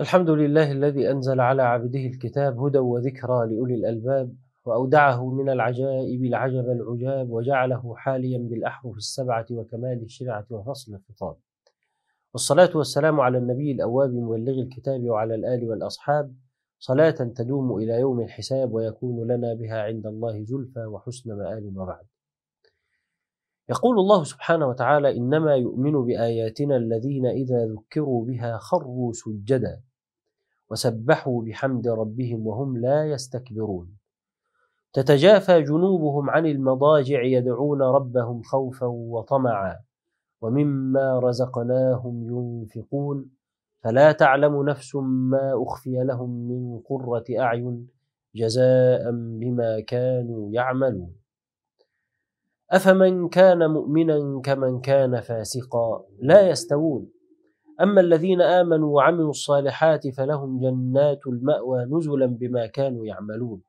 الحمد لله الذي أنزل على عبده الكتاب هدى وذكرى لأولي الألباب وأودعه من العجائب العجب العجاب وجعله حاليا بالأحرف السبعة وكمال الشرعة وفصل الخطاب. والصلاة والسلام على النبي الأواب مبلغ الكتاب وعلى الآل والأصحاب. صلاة تدوم إلى يوم الحساب ويكون لنا بها عند الله زلفى وحسن مآب وبعد. يقول الله سبحانه وتعالى إنما يؤمن بآياتنا الذين إذا ذكروا بها خروا سجدا. وسبحوا بحمد ربهم وهم لا يستكبرون. تتجافى جنوبهم عن المضاجع يدعون ربهم خوفا وطمعا. ومما رزقناهم ينفقون. فلا تعلم نفس ما أخفي لهم من قرة أعين جزاء بما كانوا يعملون. أفمن كان مؤمنا كمن كان فاسقا. لا يستوون. أما الذين آمنوا وعملوا الصالحات فلهم جنات المأوى نزلا بما كانوا يعملون.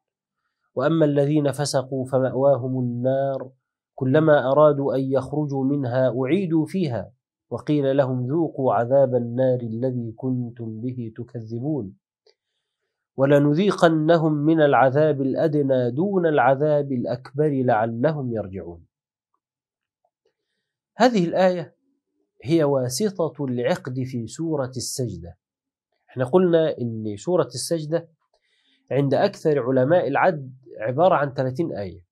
وأما الذين فسقوا فمأواهم النار كلما أرادوا أن يخرجوا منها أعيدوا فيها وقيل لهم ذوقوا عذاب النار الذي كنتم به تكذبون. ولنذيقنهم من العذاب الأدنى دون العذاب الأكبر لعلهم يرجعون. هذه الآية هي واسطة العقد في سورة السجدة. إحنا قلنا إن سورة السجدة عند أكثر علماء العد عبارة عن 30 آية.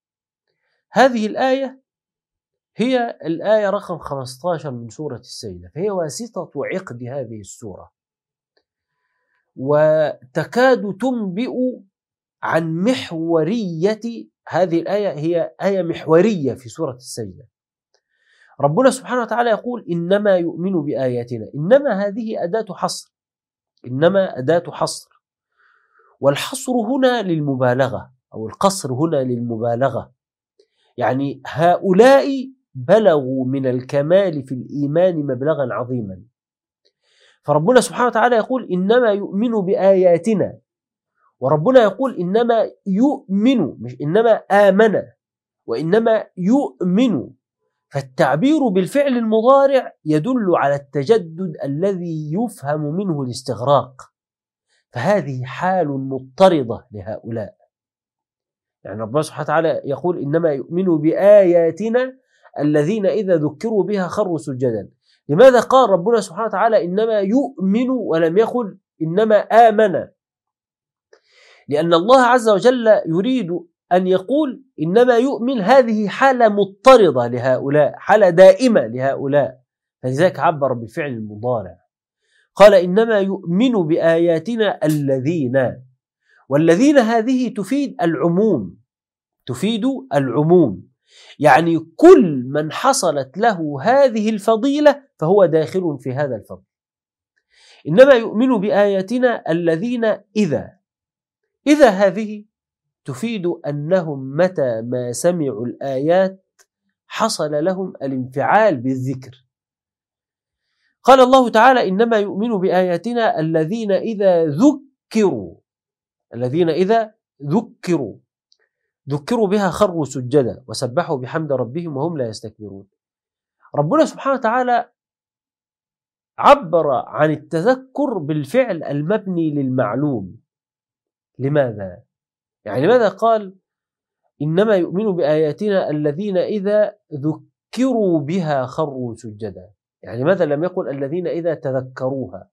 هذه الآية هي الآية رقم 15 من سورة السجدة فهي واسطة عقد هذه السورة. وتكاد تنبئ عن محورية هذه الآية هي آية محورية في سورة السجدة. ربنا سبحانه وتعالى يقول إنما يؤمن بآياتنا. إنما هذه أداة حصر. إنما أداة حصر. والحصر هنا للمبالغة أو القصر هنا للمبالغة. يعني هؤلاء بلغوا من الكمال في الإيمان مبلغا عظيما. فربنا سبحانه وتعالى يقول إنما يؤمن بآياتنا. وربنا يقول إنما يؤمن مش إنما آمن وإنما يؤمن فالتعبير بالفعل المضارع يدل على التجدد الذي يفهم منه الاستغراق. فهذه حال مضطردة لهؤلاء. يعني ربنا سبحانه وتعالى يقول إنما يؤمن بآياتنا الذين إذا ذكروا بها خروا سجدا. لماذا قال ربنا سبحانه وتعالى إنما يؤمن ولم يقل إنما آمن؟ لأن الله عز وجل يريد أن يقول إنما يؤمن هذه حالة مضطردة لهؤلاء حالة دائمة لهؤلاء. فلذلك عبر بالفعل المضارع. قال إنما يؤمن بآياتنا الذين والذين هذه تفيد العموم تفيد العموم. يعني كل من حصلت له هذه الفضيلة فهو داخل في هذا الفضل. إنما يؤمن بآياتنا الذين إذا إذا هذه تفيد أنهم متى ما سمعوا الآيات حصل لهم الانفعال بالذكر. قال الله تعالى إنما يؤمن بآياتنا الذين إذا ذكروا الذين إذا ذكروا. ذكروا بها خروا سجدا وسبحوا بحمد ربهم وهم لا يستكبرون. ربنا سبحانه وتعالى عبر عن التذكر بالفعل المبني للمعلوم. لماذا؟ يعني لماذا قال؟ إنما يؤمن بآياتنا الذين إذا ذكروا بها خروا سجدا. يعني لماذا لم يقل الذين إذا تذكروها؟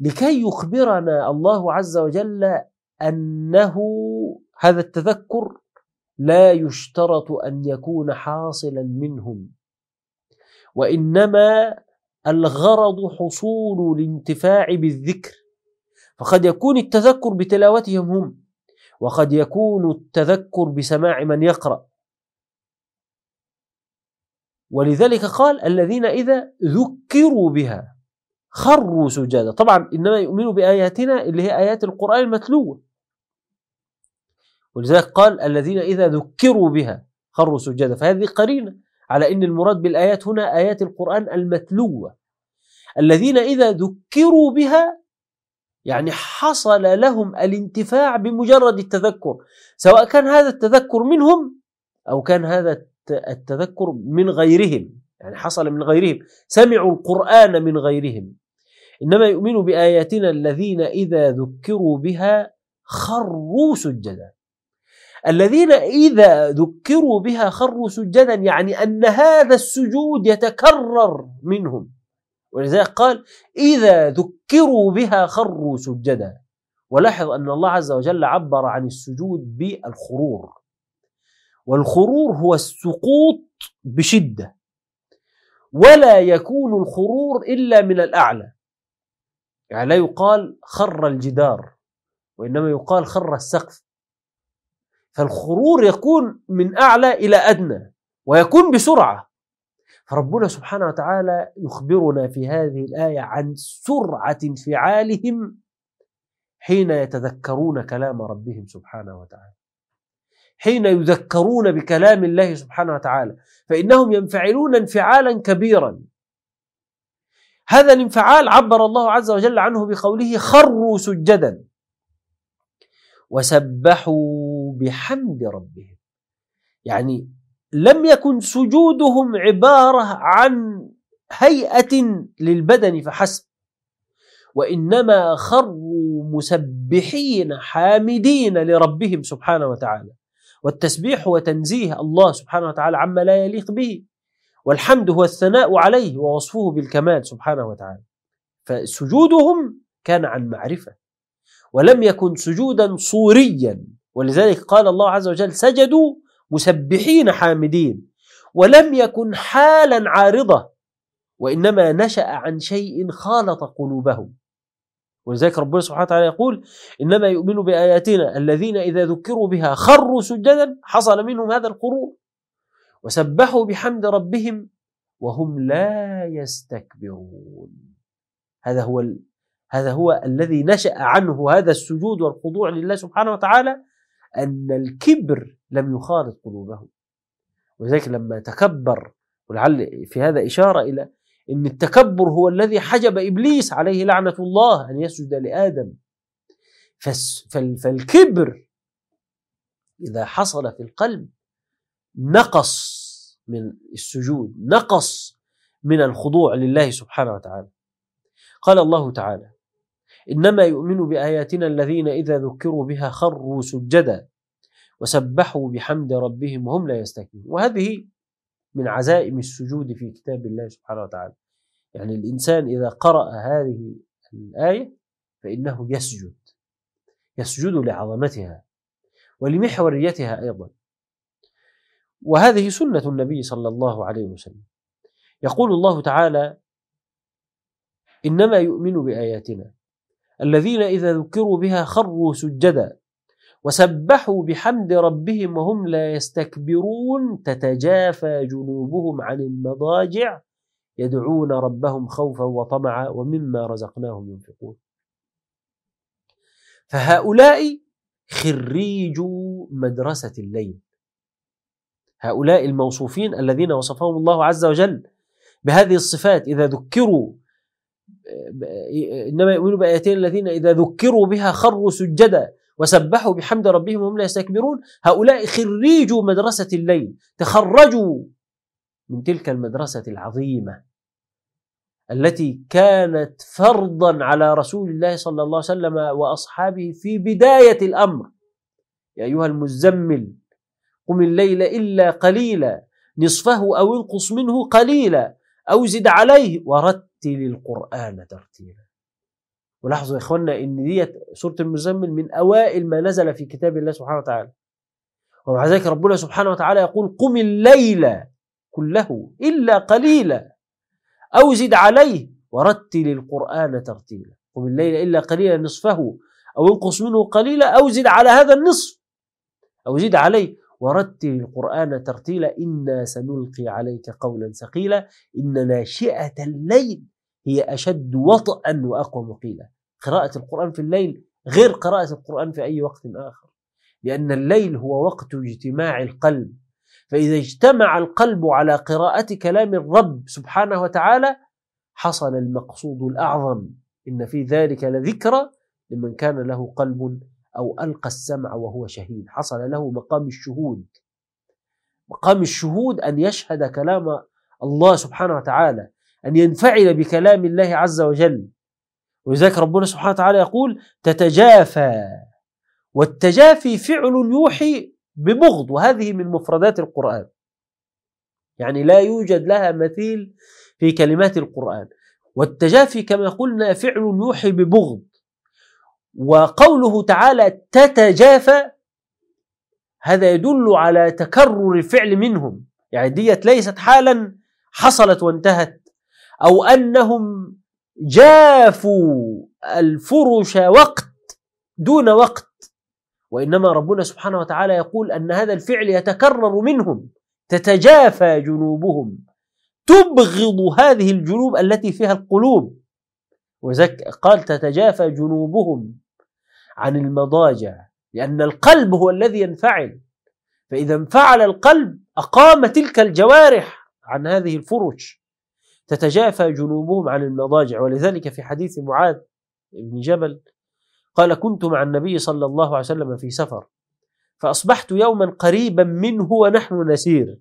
لكي يخبرنا الله عز وجل أنه هذا التذكر لا يشترط أن يكون حاصلا منهم وإنما الغرض حصول الانتفاع بالذكر. فقد يكون التذكر بتلاوتهم هم. وقد يكون التذكر بسماع من يقرأ. ولذلك قال الذين إذا ذكروا بها خروا سجادا. طبعا إنما يؤمنوا بآياتنا اللي هي آيات القرآن المتلوه ولذلك قال الذين إذا ذكروا بها خروا سجدا فهذه قرينة على أن المراد بالآيات هنا آيات القرآن المتلوة. الذين إذا ذكروا بها يعني حصل لهم الانتفاع بمجرد التذكر سواء كان هذا التذكر منهم أو كان هذا التذكر من غيرهم يعني حصل من غيرهم سمعوا القرآن من غيرهم. إنما يؤمن بآياتنا الذين إذا ذكروا بها خروا سجدا. الذين إذا ذكروا بها خروا سجدا يعني أن هذا السجود يتكرر منهم. ولذلك قال إذا ذكروا بها خروا سجدا. ولاحظ أن الله عز وجل عبر عن السجود بالخرور. والخرور هو السقوط بشدة. ولا يكون الخرور إلا من الأعلى. يعني لا يقال خر الجدار وإنما يقال خر السقف. فالخرور يكون من أعلى إلى أدنى ويكون بسرعة. فربنا سبحانه وتعالى يخبرنا في هذه الآية عن سرعة انفعالهم حين يتذكرون كلام ربهم سبحانه وتعالى. حين يذكرون بكلام الله سبحانه وتعالى. فإنهم ينفعلون انفعالا كبيرا. هذا الانفعال عبر الله عز وجل عنه بقوله خروا سجدا. وسبحوا بحمد ربهم. يعني لم يكن سجودهم عبارة عن هيئة للبدن فحسب وإنما خروا مسبحين حامدين لربهم سبحانه وتعالى. والتسبيح هو تنزيه الله سبحانه وتعالى عما لا يليق به والحمد هو الثناء عليه ووصفه بالكمال سبحانه وتعالى. فسجودهم كان عن معرفة ولم يكن سجودا صوريا ولذلك قال الله عز وجل سجدوا مسبحين حامدين ولم يكن حالا عارضة وإنما نشأ عن شيء خالط قلوبهم. ولذلك ربنا سبحانه وتعالى يقول إنما يؤمن بآياتنا الذين إذا ذكروا بها خروا سجدا حصل منهم هذا القرور وسبحوا بحمد ربهم وهم لا يستكبرون. هذا هو هذا هو الذي نشأ عنه هذا السجود والخضوع لله سبحانه وتعالى أن الكبر لم يخالط قلوبهم. ولذلك لما تكبر ولعل في هذا إشارة إلى أن التكبر هو الذي حجب إبليس عليه لعنة الله أن يسجد لآدم. فالكبر إذا حصل في القلب نقص من السجود نقص من الخضوع لله سبحانه وتعالى. قال الله تعالى إنما يؤمن بآياتنا الذين إذا ذكروا بها خروا سجدا. وسبحوا بحمد ربهم وهم لا يستكبرون. وهذه من عزائم السجود في كتاب الله سبحانه وتعالى. يعني الإنسان إذا قرأ هذه الآية فإنه يسجد. يسجد لعظمتها ولمحوريتها أيضا. وهذه سنة النبي صلى الله عليه وسلم. يقول الله تعالى إنما يؤمن بآياتنا. الذين إذا ذكروا بها خروا سجدا. وسبحوا بحمد ربهم وهم لا يستكبرون. تتجافى جنوبهم عن المضاجع يدعون ربهم خوفا وطمعا ومما رزقناهم ينفقون. فهؤلاء خريجوا مدرسة الليل. هؤلاء الموصوفين الذين وصفهم الله عز وجل بهذه الصفات إذا ذكروا إنما يؤمنون بآياتين الذين إذا ذكروا بها خروا سجدا. وسبحوا بحمد ربهم وهم لا يستكبرون. هؤلاء خريجوا مدرسة الليل تخرجوا من تلك المدرسة العظيمة التي كانت فرضا على رسول الله صلى الله عليه وسلم وأصحابه في بداية الأمر. يا أيها المزمل قم الليل إلا قليلا نصفه أو انقص منه قليلا أو زد عليه ورتل رتل القرآن ترتيلا. ولاحظوا يا إخوانا إن ديت سورة المزمل من أوائل ما نزل في كتاب الله سبحانه وتعالى. ومع ذلك ربنا سبحانه وتعالى يقول قم الليل كله إلا قليلا أو زد عليه ورتل القرآن ترتيلا. قم الليل إلا قليلا نصفه أو انقص منه قليلا أو زد على هذا النصف أو زد عليه ورتل القرآن ترتيلا. إنا سنلقي عليك قولا ثقيلا. إن ناشئة الليل هي أشد وطئا وأقوى مقيلا. قراءة القرآن في الليل غير قراءة القرآن في أي وقت آخر. لأن الليل هو وقت اجتماع القلب. فإذا اجتمع القلب على قراءة كلام الرب سبحانه وتعالى حصل المقصود الأعظم. إن في ذلك لذكرى لمن كان له قلب أو ألقى السمع وهو شهيد. حصل له مقام الشهود. مقام الشهود أن يشهد كلام الله سبحانه وتعالى أن ينفعل بكلام الله عز وجل. ولذلك ربنا سبحانه وتعالى يقول تتجافى. والتجافي فعل يوحي ببغض وهذه من مفردات القرآن. يعني لا يوجد لها مثيل في كلمات القرآن. والتجافي كما قلنا فعل يوحي ببغض. وقوله تعالى تتجافى هذا يدل على تكرر الفعل منهم. يعني ديت ليست حالا حصلت وانتهت. أو أنهم جافوا الفرش وقت دون وقت. وإنما ربنا سبحانه وتعالى يقول أن هذا الفعل يتكرر منهم تتجافى جنوبهم. تبغض هذه الجنوب التي فيها القلوب. وذلك قال تتجافى جنوبهم عن المضاجع لأن القلب هو الذي ينفعل. فإذا انفعل القلب أقام تلك الجوارح عن هذه الفرش. تتجافى جنوبهم عن المضاجع. ولذلك في حديث معاذ بن جبل قال كنت مع النبي صلى الله عليه وسلم في سفر فأصبحت يوما قريبا منه ونحن نسير.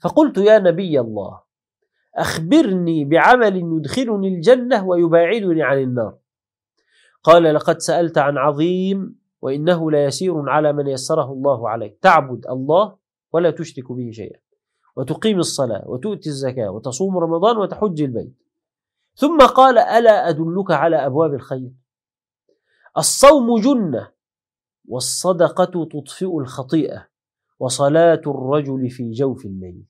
فقلت يا نبي الله أخبرني بعمل يدخلني الجنة ويباعدني عن النار. قال لقد سألت عن عظيم وإنه ليسير على من يسره الله عليه تعبد الله ولا تشرك به شيئا. وتقيم الصلاة وتؤتي الزكاة وتصوم رمضان وتحج البيت. ثم قال ألا أدلك على أبواب الخير؟ الصوم جنة والصدقة تطفئ الخطيئة وصلاة الرجل في جوف الليل.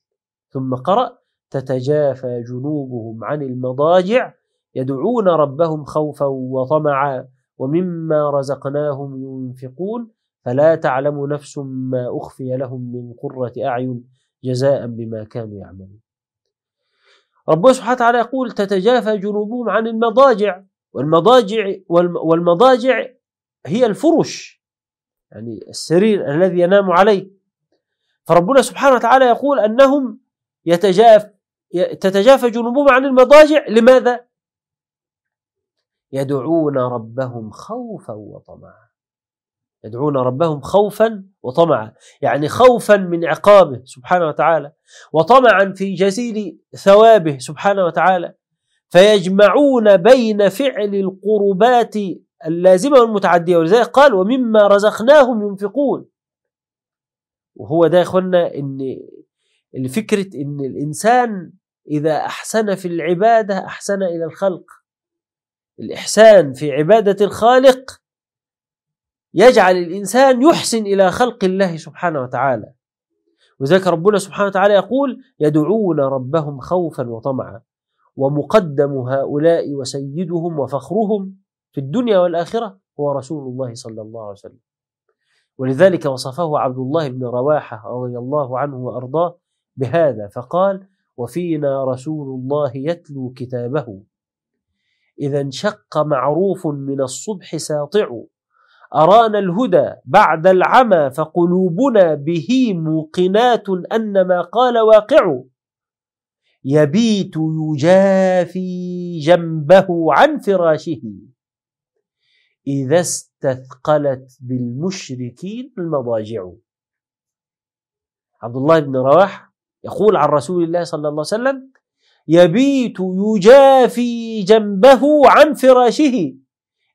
ثم قرأ تتجافى جنوبهم عن المضاجع يدعون ربهم خوفا وطمعا ومما رزقناهم ينفقون فلا تعلم نفس ما أخفي لهم من قرة أعين جزاء بما كانوا يعملون. ربنا سبحانه وتعالى يقول تتجافى جنوبهم عن المضاجع والمضاجع والمضاجع هي الفرش يعني السرير الذي ينام عليه. فربنا سبحانه وتعالى يقول أنهم يتجاف تتجافى جنوبهم عن المضاجع لماذا؟ يدعون ربهم خوفا وطمعا يدعون ربهم خوفا وطمعا يعني خوفا من عقابه سبحانه وتعالى وطمعا في جزيل ثوابه سبحانه وتعالى. فيجمعون بين فعل القربات اللازمة والمتعدية ولذلك قال ومما رزقناهم ينفقون وهو ده يا اخوانا إن الفكرة إن الإنسان إذا أحسن في العبادة أحسن إلى الخلق. الإحسان في عبادة الخالق يجعل الإنسان يحسن إلى خلق الله سبحانه وتعالى. وذلك ربنا سبحانه وتعالى يقول يدعون ربهم خوفا وطمعا ومقدم هؤلاء وسيدهم وفخرهم في الدنيا والآخرة هو رسول الله صلى الله عليه وسلم. ولذلك وصفه عبد الله بن رواحة رضي الله عنه وأرضاه بهذا فقال وفينا رسول الله يتلو كتابه. إذا انشق معروف من الصبح ساطع. أرانا الهدى بعد العمى فقلوبنا به موقنات أن ما قال واقع. يبيت يجافي جنبه عن فراشه. إذا استثقلت بالمشركين المضاجع. عبد الله بن رواح يقول عن رسول الله صلى الله عليه وسلم يبيت يجافي جنبه عن فراشه.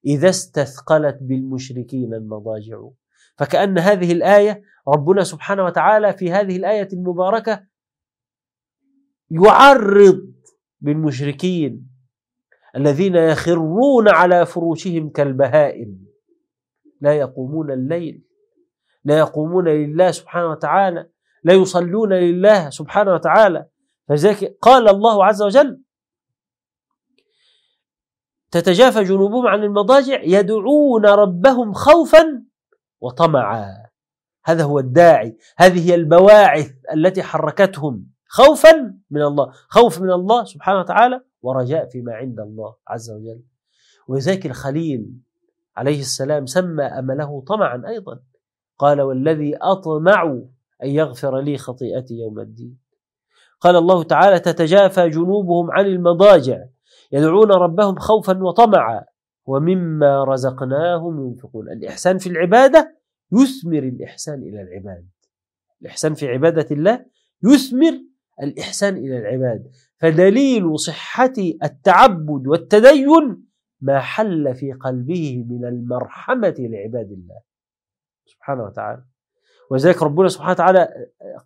إذا استثقلت بالمشركين المضاجع. فكأن هذه الآية ربنا سبحانه وتعالى في هذه الآية المباركة يعرض بالمشركين الذين يخرون على فروشهم كالبهائم. لا يقومون الليل لا يقومون لله سبحانه وتعالى لا يصلون لله سبحانه وتعالى. فلذلك قال الله عز وجل تتجافى جنوبهم عن المضاجع يدعون ربهم خوفا وطمعا. هذا هو الداعي هذه هي البواعث التي حركتهم. خوفا من الله خوف من الله سبحانه وتعالى ورجاء فيما عند الله عز وجل. ولذلك الخليل عليه السلام سمى أمله طمعا أيضا. قال والذي أطمع أن يغفر لي خطيئتي يوم الدين. قال الله تعالى تتجافى جنوبهم عن المضاجع. يدعون ربهم خوفا وطمعا. ومما رزقناهم ينفقون. الإحسان في العبادة يثمر الإحسان إلى العباد. الإحسان في عبادة الله يثمر الإحسان إلى العباد. فدليل صحة التعبد والتدين ما حل في قلبه من المرحمة لعباد الله. سبحانه وتعالى. وذلك ربنا سبحانه وتعالى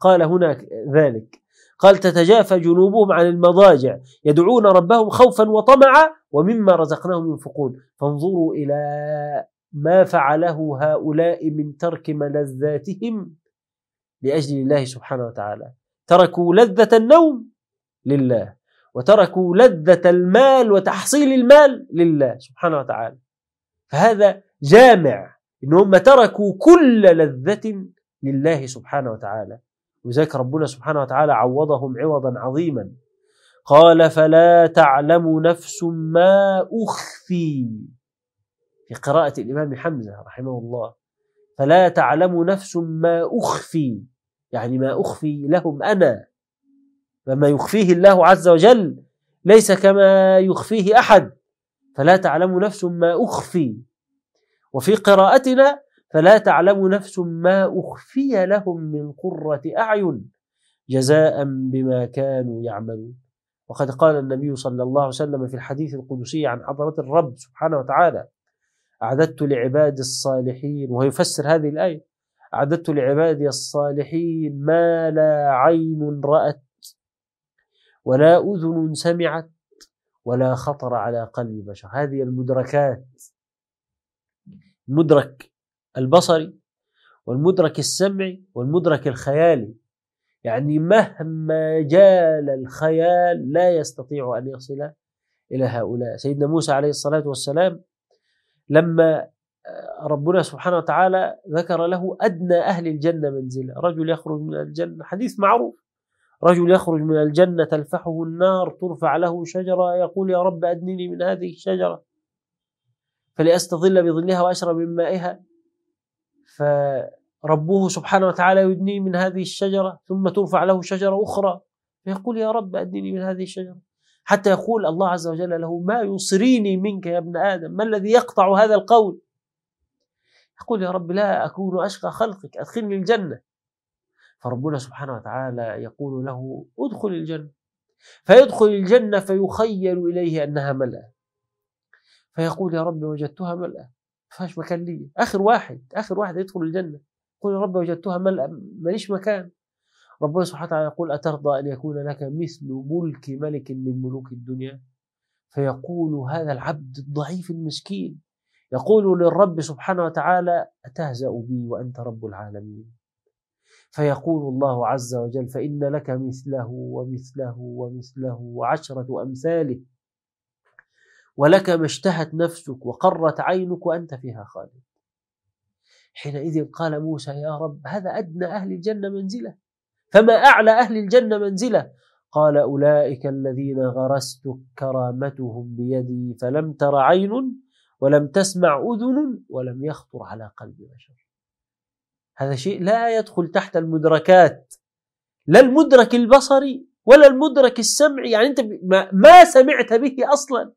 قال هنا ذلك. قال تتجافى جنوبهم عن المضاجع يدعون ربهم خوفا وطمعا ومما رزقناهم ينفقون. فانظروا إلى ما فعله هؤلاء من ترك ملذاتهم لأجل الله سبحانه وتعالى. تركوا لذة النوم لله وتركوا لذة المال وتحصيل المال لله سبحانه وتعالى. فهذا جامع إنهم تركوا كل لذة لله سبحانه وتعالى. وذلك ربنا سبحانه وتعالى عوضهم عوضا عظيما. قال فلا تعلم نفس ما أخفي. في قراءة الإمام حمزة رحمه الله. فلا تعلم نفس ما أخفي. يعني ما أخفي لهم أنا. فما يخفيه الله عز وجل ليس كما يخفيه أحد. فلا تعلم نفس ما أخفي. وفي قراءتنا فلا تعلم نفس ما أخفي لهم من قرة أعين جزاء بما كانوا يعملون. وقد قال النبي صلى الله عليه وسلم في الحديث القدسي عن حضرة الرب سبحانه وتعالى أعددت لعبادي الصالحين وهو يفسر هذه الآية أعددت لعبادي الصالحين ما لا عين رأت ولا أذن سمعت ولا خطر على قلب بشر. هذه المدركات مدرك البصري والمدرك السمعي والمدرك الخيالي. يعني مهما جال الخيال لا يستطيع أن يصل إلى هؤلاء. سيدنا موسى عليه الصلاة والسلام لما ربنا سبحانه وتعالى ذكر له أدنى أهل الجنة منزلة. رجل يخرج من الجنة حديث معروف. رجل يخرج من الجنة تلفحه النار ترفع له شجرة يقول يا رب أدنني من هذه الشجرة فلأستظل بظلها وأشرب من مائها. فربه سبحانه وتعالى يدنيه من هذه الشجرة ثم ترفع له شجرة أخرى. فيقول يا رب أدنني من هذه الشجرة. حتى يقول الله عز وجل له ما يصريني منك يا ابن آدم. ما الذي يقطع هذا القول؟ يقول يا رب لا أكون أشقى خلقك أدخلني الجنة. فربنا سبحانه وتعالى يقول له ادخل الجنة. فيدخل الجنة فيخيل إليه أنها ملأ. فيقول يا رب وجدتها ملأ. فيهاش مكان لي آخر واحد آخر واحد يدخل الجنة. يقول يا رب وجدتها ماليش مكان. ربنا سبحانه وتعالى يقول أترضى أن يكون لك مثل ملك ملك من ملوك الدنيا؟ فيقول هذا العبد الضعيف المسكين. يقول للرب سبحانه وتعالى أتهزأ بي وأنت رب العالمين. فيقول الله عز وجل فإن لك مثله ومثله ومثله وعشرة أمثاله. ولك ما اشتهت نفسك وقرت عينك وأنت فيها خالد. حينئذ قال موسى يا رب هذا أدنى أهل الجنة منزلة. فما أعلى أهل الجنة منزلة؟ قال أولئك الذين غرست كرامتهم بيدي فلم تر عين ولم تسمع أذن ولم يخطر على قلب بشر. هذا شيء لا يدخل تحت المدركات. لا المدرك البصري ولا المدرك السمعي. يعني أنت ما سمعت به أصلا.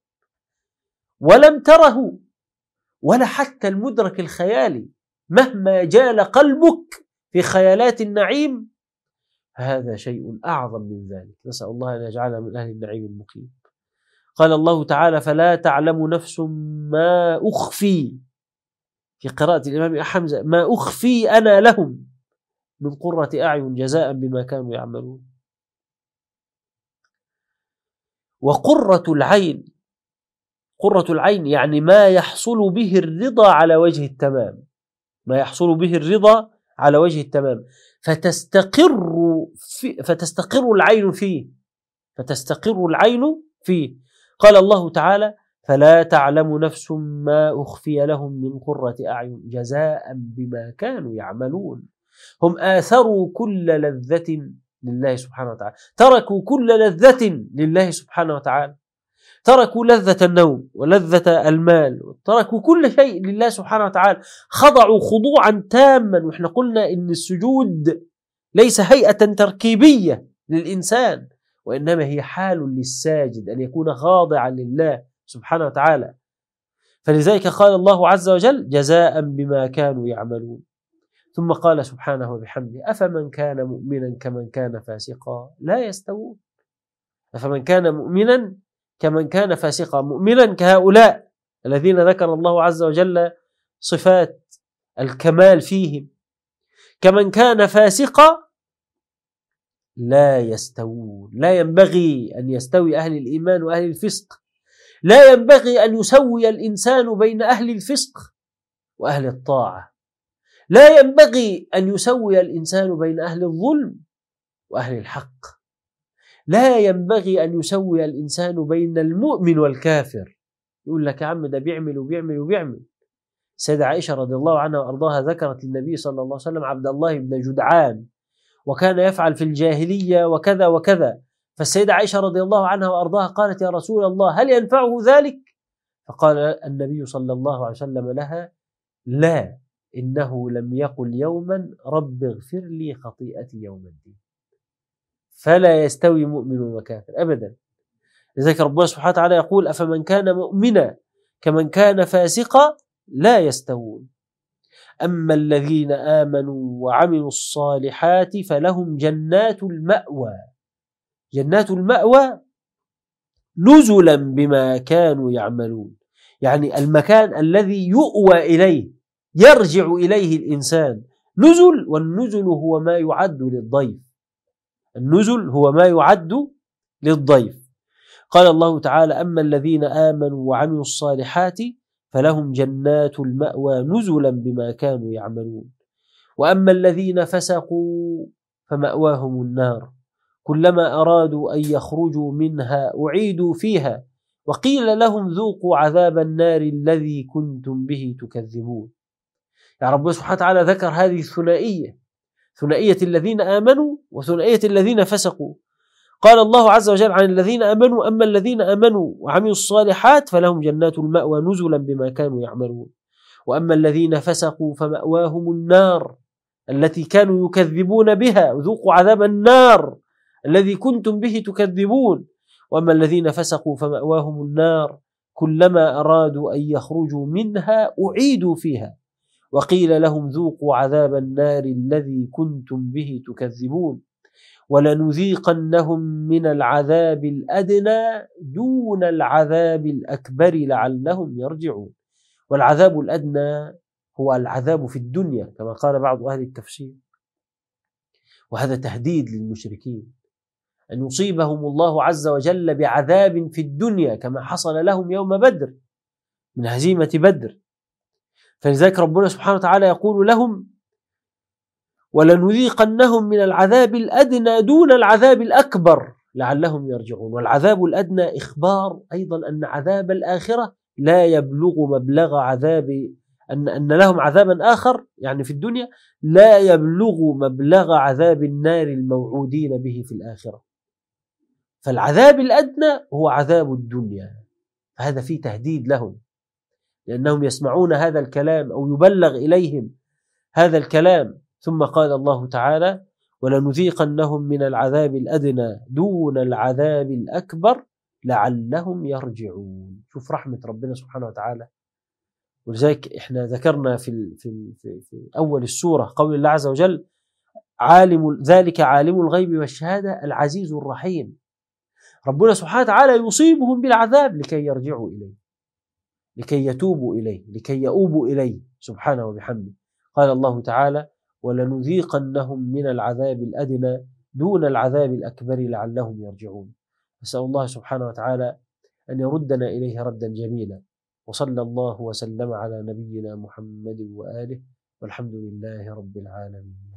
ولم تره. ولا حتى المدرك الخيالي مهما جال قلبك في خيالات النعيم هذا شيء أعظم من ذلك. نسأل الله أن يجعلنا من أهل النعيم المقيم. قال الله تعالى فلا تعلم نفس ما أخفي. في قراءة الإمام حمزة ما أخفي أنا لهم من قرة أعين جزاء بما كانوا يعملون. وقرة العين قرة العين يعني ما يحصل به الرضا على وجه التمام. ما يحصل به الرضا على وجه التمام. فتستقر في فتستقر العين فيه. فتستقر العين فيه. قال الله تعالى فلا تعلم نفس ما أخفي لهم من قرة أعين جزاء بما كانوا يعملون. هم آثروا كل لذة لله سبحانه وتعالى. تركوا كل لذة لله سبحانه وتعالى. تركوا لذة النوم ولذة المال تركوا كل شيء لله سبحانه وتعالى. خضعوا خضوعا تاما وإحنا قلنا إن السجود ليس هيئة تركيبية للإنسان وإنما هي حال للساجد أن يكون خاضعا لله سبحانه وتعالى. فلذلك قال الله عز وجل جزاء بما كانوا يعملون ثم قال سبحانه وبحمده أفمن كان مؤمنا كمن كان فاسقا لا يستوون أفمن كان مؤمنا كمن كان فاسقا مؤمنا كهؤلاء الذين ذكر الله عز وجل صفات الكمال فيهم. كمن كان فاسقا لا يستوون لا ينبغي أن يستوي أهل الإيمان وأهل الفسق. لا ينبغي أن يسوي الإنسان بين أهل الفسق وأهل الطاعة. لا ينبغي أن يسوي الإنسان بين أهل الظلم وأهل الحق. لا ينبغي أن يسوي الإنسان بين المؤمن والكافر. يقول لك يا عم ده بيعمل وبيعمل وبيعمل. سيدة عائشة رضي الله عنها وأرضاها ذكرت للنبي صلى الله عليه وسلم عبد الله بن جدعان وكان يفعل في الجاهلية وكذا وكذا. فالسيدة عائشة رضي الله عنها وأرضاها قالت يا رسول الله هل ينفعه ذلك؟ فقال النبي صلى الله عليه وسلم لها لا إنه لم يقل يوما رب اغفر لي خطيئتي يوم الدين. فلا يستوي مؤمن وكافر أبدا. لذلك ربنا سبحانه وتعالى يقول أفمن كان مؤمنا كمن كان فاسقا لا يستوون. أما الذين آمنوا وعملوا الصالحات فلهم جنات المأوى. جنات المأوى نزلا بما كانوا يعملون. يعني المكان الذي يؤوى إليه يرجع إليه الإنسان. نزل والنزل هو ما يعد للضيف. النزل هو ما يعد للضيف. قال الله تعالى أما الذين آمنوا وعملوا الصالحات فلهم جنات المأوى نزلا بما كانوا يعملون. وأما الذين فسقوا فمأواهم النار. كلما أرادوا أن يخرجوا منها أعيدوا فيها. وقيل لهم ذوقوا عذاب النار الذي كنتم به تكذبون. يا رب سبحانه وتعالى ذكر هذه الثنائية. ثنائية الذين آمنوا وثنائية الذين فسقوا. قال الله عز وجل عن الذين آمنوا أما الذين آمنوا وعملوا الصالحات فلهم جنات المأوى نزلا بما كانوا يعملون. وأما الذين فسقوا فمأواهم النار التي كانوا يكذبون بها ذوقوا عذاب النار الذي كنتم به تكذبون. وأما الذين فسقوا فمأواهم النار كلما أرادوا أن يخرجوا منها أعيدوا فيها. وقيل لهم ذوقوا عذاب النار الذي كنتم به تكذبون ولنذيقنهم من العذاب الأدنى دون العذاب الأكبر لعلهم يرجعون. والعذاب الأدنى هو العذاب في الدنيا كما قال بعض أهل التفسير. وهذا تهديد للمشركين. أن يصيبهم الله عز وجل بعذاب في الدنيا كما حصل لهم يوم بدر من هزيمة بدر. فلذلك ربنا سبحانه وتعالى يقول لهم ولنذيقنهم من العذاب الأدنى دون العذاب الأكبر لعلهم يرجعون. والعذاب الأدنى إخبار أيضا أن عذاب الآخرة لا يبلغ مبلغ عذاب أن أن لهم عذابا آخر يعني في الدنيا لا يبلغ مبلغ عذاب النار الموعودين به في الآخرة. فالعذاب الأدنى هو عذاب الدنيا. هذا فيه تهديد لهم. لأنهم يسمعون هذا الكلام أو يبلغ إليهم هذا الكلام. ثم قال الله تعالى ولنذيقنهم من العذاب الأدنى دون العذاب الأكبر لعلهم يرجعون. شوف رحمة ربنا سبحانه وتعالى. ولذلك إحنا ذكرنا في في في, في أول السورة قول الله عز وجل عالم ذلك عالم الغيب والشهادة العزيز الرحيم. ربنا سبحانه وتعالى يصيبهم بالعذاب لكي يرجعوا إليه. لكي يتوبوا إليه لكي يؤوبوا إليه سبحانه وبحمده. قال الله تعالى ولنذيقنهم من العذاب الأدنى دون العذاب الأكبر لعلهم يرجعون. نسال الله سبحانه وتعالى أن يردنا إليه ردا جميلا. وصلى الله وسلم على نبينا محمد وآله والحمد لله رب العالمين.